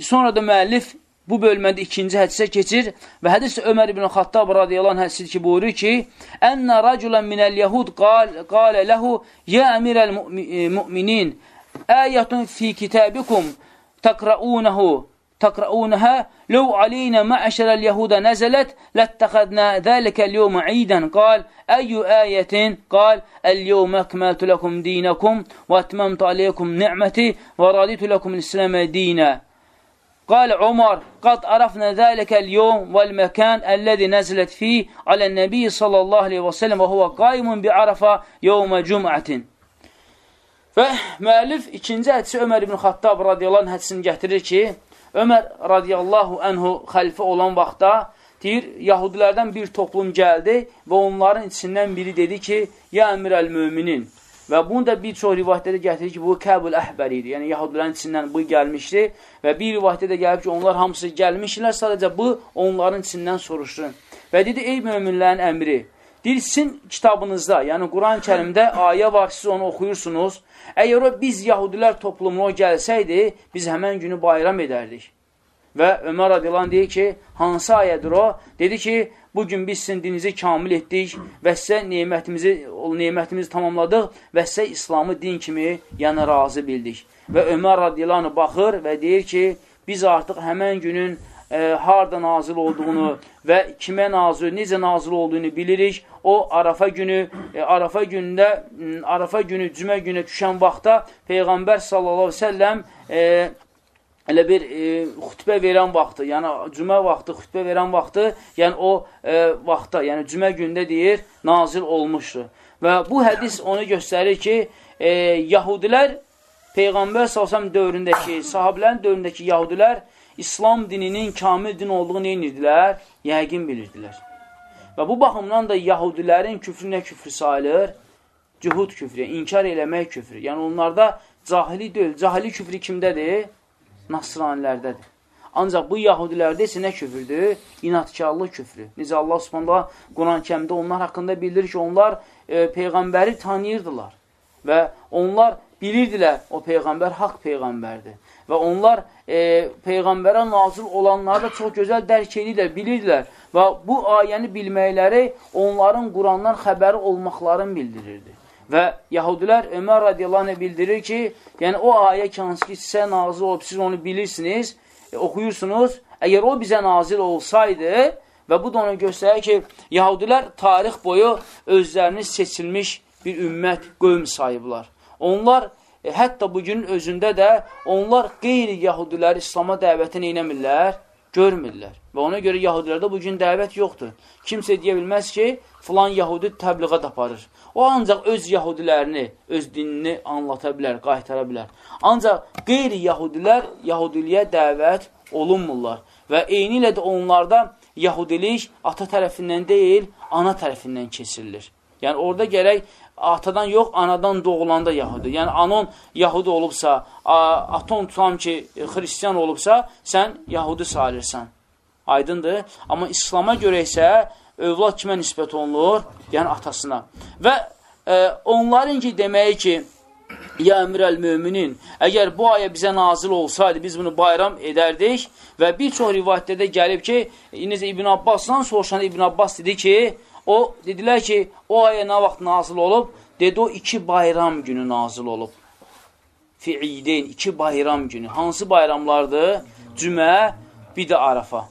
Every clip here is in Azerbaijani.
Sonra da müəllif bu bölmədə ikinci hədisə keçir və hədis Ömər ibn Xattab radiyallahu hədisi ki, buyurur ki, Ənnə rəculən minəl yəhud qal, qalə ləhu yə əmirəl müminin e, əyətun fi kitəbikum təqrəunəhu təqrəunəhə ləv aleynə məəşərəl yəhudə nəzələt lətəxədnə dəlikəl yevmə idən qal əyyü əyətin qal əl-yevmə əkməltu ləkum dinəkum və ətməmtu aleykum ni'məti və raditu ləkum isləmə dinə قال عمر قد عرفنا ذلك اليوم والمكان الذي نزلت فيه على النبي صلى الله عليه وسلم وهو قائم بعرفة يوم جمعة Və müəllif ikinci hədisi Ömər ibn Xattab radiyallahu anh hədisini gətirir ki, Ömər radiyallahu anhu xəlifə olan vaxtda deyir, yahudilərdən bir toplum gəldi və onların içindən biri dedi ki, ya əmir əl-müminin. Və bunu da bir çox rivayətdə gətirir ki, bu Kəbul Əhbər idi. Yəni, yahudilərin içindən bu gəlmişdi və bir rivayətdə də gəlib ki, onlar hamısı gəlmişlər, sadəcə bu onların içindən soruşsun. Və dedi, ey möminlərin əmri, deyir, sizin kitabınızda, yəni Quran-ı kərimdə ayə var, siz onu oxuyursunuz Əgər o biz yahudilər toplumuna gəlsəydi, biz həmən günü bayram edərdik. Və Ömər Radilan deyir ki, hansı ayədir o? Dedi ki, bugün biz sizin dininizi kamil etdik və sizə neymətimizi, neymətimizi tamamladıq və sizə İslamı din kimi yəni razı bildik. Və Ömər Radilanı baxır və deyir ki, biz artıq həmən günün e, harada nazil olduğunu və kimə nazil, necə nazil olduğunu bilirik. O Arafa günü, e, Arafa günündə, Arafa günü, cümə günü düşən vaxtda Peyğəmbər sallallahu əleyhi və səlləm e, elə bir e, xütbə verən vaxtı, yəni cümə vaxtı, xütbə verən vaxtı, yəni o e, vaxtda, yəni cümə gündə deyir, nazil olmuşdur. Və bu hədis onu göstərir ki, e, Yahudilər Peyğəmbər sallallahu dövründəki, sahabilərin dövründəki Yahudilər İslam dininin kamil din olduğunu neynirdilər? Yəqin bilirdilər. Və bu baxımdan da yahudilərin küfrü nə küfrü sayılır? Cühud küfrü, inkar eləmək küfrü. Yəni onlarda cahili deyil. Cahili küfrü kimdədir? Nasranilərdədir. Ancaq bu yahudilərdə isə nə küfürdür? İnatkarlıq küfrü. Necə Allah subhanallah Quran kəmdə onlar haqqında bildirir ki, onlar e, Peyğəmbəri tanıyırdılar. Və onlar bilirdilər o Peyğəmbər haqq Peyğəmbərdir və onlar e, Peyğəmbərə nazil olanları da çox gözəl dərk edirlər, bilirdilər və bu ayəni bilməkləri onların Qurandan xəbəri olmaqlarını bildirirdi. Və yahudilər Ömər radiyallahu anh bildirir ki, yəni o ayə ki, hansı ki, sizə nazil olub, siz onu bilirsiniz, e, oxuyursunuz, əgər o bizə nazil olsaydı və bu da onu göstərir ki, yahudilər tarix boyu özlərini seçilmiş bir ümmət, qövm sayıblar. Onlar E, hətta bugünün özündə də onlar qeyri-yahudiləri İslama dəvəti neynəmirlər? Görmürlər. Və ona görə yahudilərdə bugün dəvət yoxdur. Kimsə deyə bilməz ki, filan yahudi təbliğat aparır. O ancaq öz yahudilərini, öz dinini anlata bilər, qaytara bilər. Ancaq qeyri-yahudilər yahudiliyə dəvət olunmurlar. Və eyni ilə də onlarda yahudilik ata tərəfindən deyil, ana tərəfindən keçirilir. Yəni, orada gərək atadan yox, anadan doğulanda Yahudi. Yəni, anon Yahudi olubsa, aton tutam ki, xristiyan olubsa, sən Yahudi sayılırsan. Aydındır. Amma İslama görə isə övlad kimə nisbət olunur? Yəni, atasına. Və e, onların ki, deməyi ki, Ya əmirəl müminin, əgər bu ayə bizə nazil olsaydı, biz bunu bayram edərdik və bir çox rivayətlərdə gəlib ki, necə İbn Abbasdan soruşan İbn Abbas dedi ki, O, dedilər ki, o ayə nə vaxt nazil olub? Dedi, o iki bayram günü nazil olub. Fiideyn, iki bayram günü. Hansı bayramlardır? Cümə, bir də Arafa.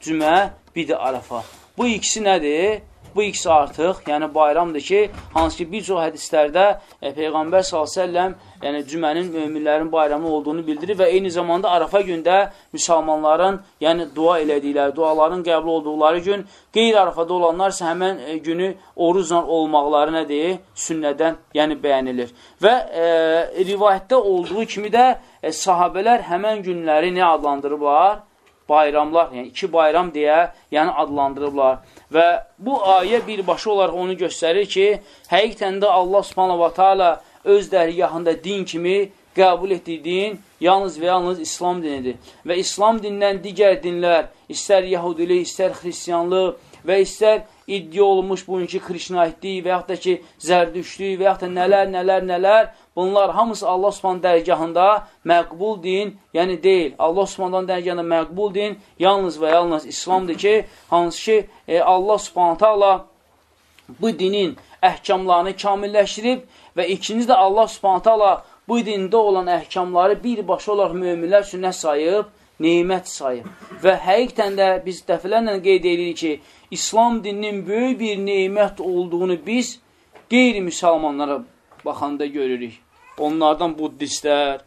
Cümə, bir də Arafa. Bu ikisi nədir? Bu ikisi artıq, yəni bayramdır ki, hansı ki bir çox hədislərdə e, Peyğəmbər s.ə.v yəni cümənin möminlərin bayramı olduğunu bildirir və eyni zamanda Arafa gündə müsəlmanların yəni dua elədikləri, duaların qəbul olduqları gün qeyri-Arafada olanlar isə həmən e, günü orucla olmaqları nədir? Sünnədən yəni bəyənilir. Və e, rivayətdə olduğu kimi də e, sahabələr həmən günləri nə adlandırıblar? Bayramlar, yəni iki bayram deyə yəni adlandırıblar. Və bu ayə birbaşa olaraq onu göstərir ki, həqiqətən də Allah subhanahu wa ta'ala öz dərgahında din kimi qəbul etdiyi din yalnız və yalnız İslam dinidir. Və İslam dinindən digər dinlər, istər Yahudilik, istər Xristiyanlıq və istər iddia olunmuş bugünkü Krişnaitlik və yaxud da ki, zərdüşlük və yaxud da nələr, nələr, nələr, bunlar hamısı Allah Subhanahu dərgahında məqbul din, yəni deyil. Allah Subhanahu dərgahında məqbul din yalnız və yalnız İslamdır ki, hansı ki e, Allah Subhanahu taala bu dinin əhkamlarını kamilləşdirib və ikinci də Allah Subhanahu taala bu dində olan əhkamları birbaşa olaraq möminlər üçün nə sayıb? Neymət sayıb. Və həqiqətən də biz dəfələrlə qeyd edirik ki, İslam dininin böyük bir neymət olduğunu biz qeyri-müsəlmanlara baxanda görürük. Onlardan buddistlər,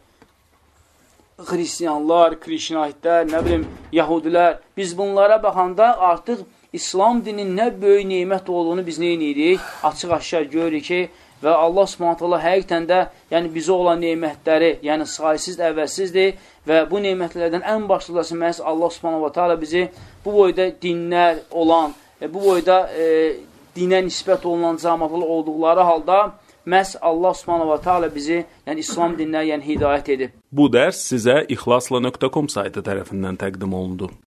xristiyanlar, krişnaitlər, nə bilim, yahudilər. Biz bunlara baxanda artıq İslam dininin nə böyük neymət olduğunu biz neyinirik? Açıq-aşkar görürük ki, və Allah subhanət Allah həqiqətən də yəni bizə olan neymətləri, yəni sayısız əvvəlsizdir və bu neymətlərdən ən başlıcası məhz Allah subhanət Allah bizi bu boyda dinlər olan, e, bu boyda e, dinə nisbət olunan cəmatlar olduqları halda məhz Allah subhanət və teala bizi yəni İslam dininə yəni hidayət edib. Bu dərs sizə ixlasla.com saytı tərəfindən təqdim olundu.